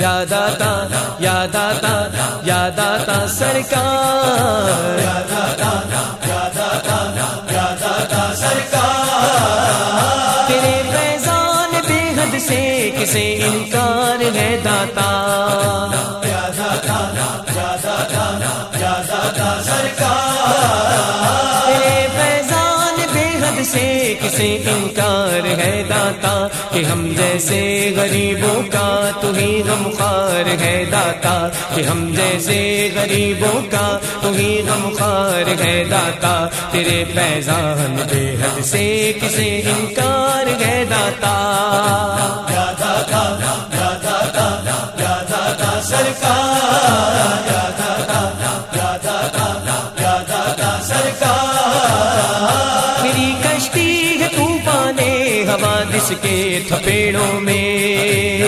یاد آتا یاد آتا یاد آتا سرکار یاد آتا یاد آتا یاد آتا سرکار، تیرے فیضان بے حد سے کسے انکار ہے داتا سے انکار ہے داتا کہ ہم جیسے غریبوں کا تو ہی غمخار ہے داتا کہ ہم جیسے غریبوں کا تو ہی غمخار ہے داتا تیرے پیزان بے حد سے کسے انکار ہے داتا حوادث کے تھپیڑوں میں۔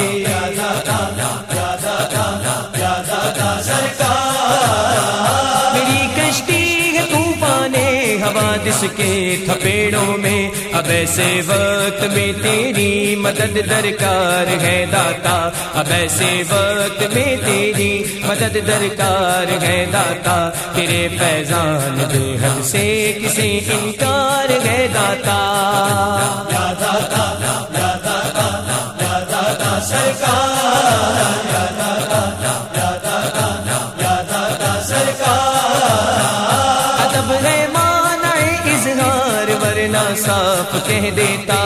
میری کشتی ہے طوفانے حوادث کے تھپیڑوں میں۔ اب ایسے وقت میں تیری مدد درکار ہے داتا۔ اب ایسے وقت میں تیری مدد درکار ہے داتا۔ تیرے فیضان بے حد سے کسی انکار ہے داتا۔ اظہار ورنہ صاف کہہ دیتا۔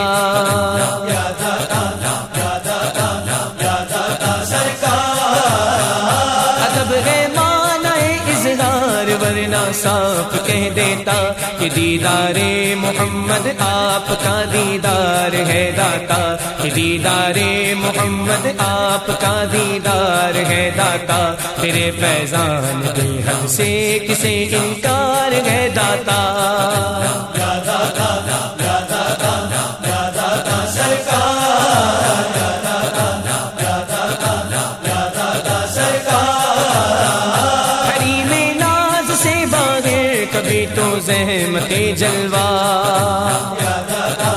ورنہ صاف کہہ دیتا کہ دیدار محمد آپ کا دیدار ہے داتا کہ دیدار محمد آپ کا دیدار ہے داتا تیرے فیضان بے ہم سے کسے انکار ہے داتا کبھی زحمت جلوا یا داتا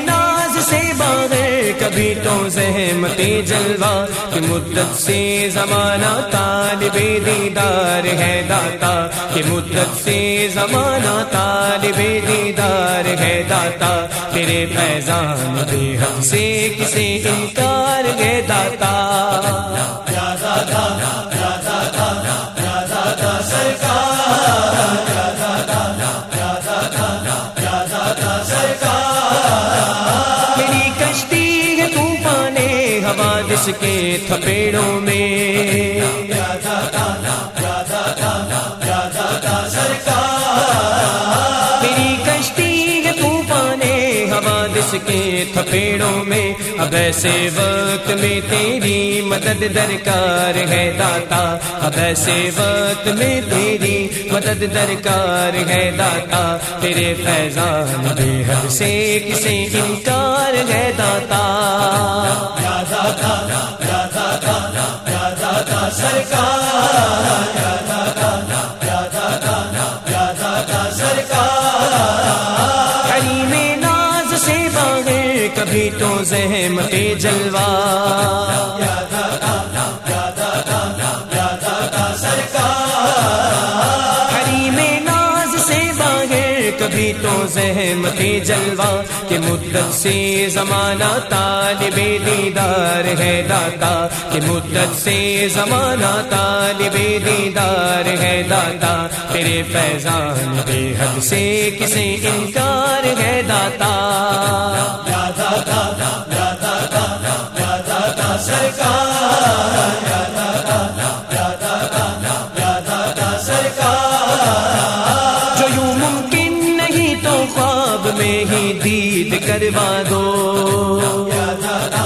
ناز سے باغر کبھی تو زحمت جلوا کہ مدت سے زمانہ طالب دیدار ہے، داتا۔ کہ مدت سے زمانہ طالب دیدار ہے، داتا۔ تیرے فیضان بے حد سے کسے انکار ہے، داتا۔ کے تھپیڑوں میں۔ یا کشتی ہے طوفانے حوادث کے تھپیڑوں میں۔ اب ایسے وقت میں تیری مدد درکار ہے داتا۔ اب ایسے وقت میں تیری مدد درکار ہے داتا۔ تیرے فیضان بے حد سے کسے انکار ہے داتا۔ یا داتا یا سرکار یا داتا یا داتا یا داتا سرکار ناز سے باغر کبھی تو زحمت جلوا تو زحمت جلوا کہ مدت سے زمانہ طالب دیدار ہے داتا، کہ مدت سے زمانہ طالب دیدار ہے داتا۔ تیرے فیضان بے حد سے کسے انکار ہے داتا۔ میں ہی دید کروا دو۔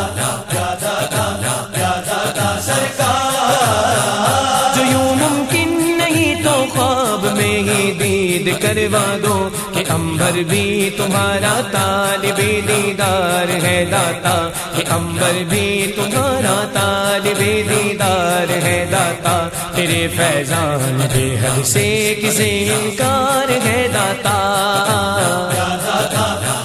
شہید کروا دو کہ امبر بھی تمہارا طالب دیدار ہے داتا کہ امبر بھی تمہارا طالب دیدار ہے داتا تیرے فیضان بے حد سے کسی انکار ہے داتا داتا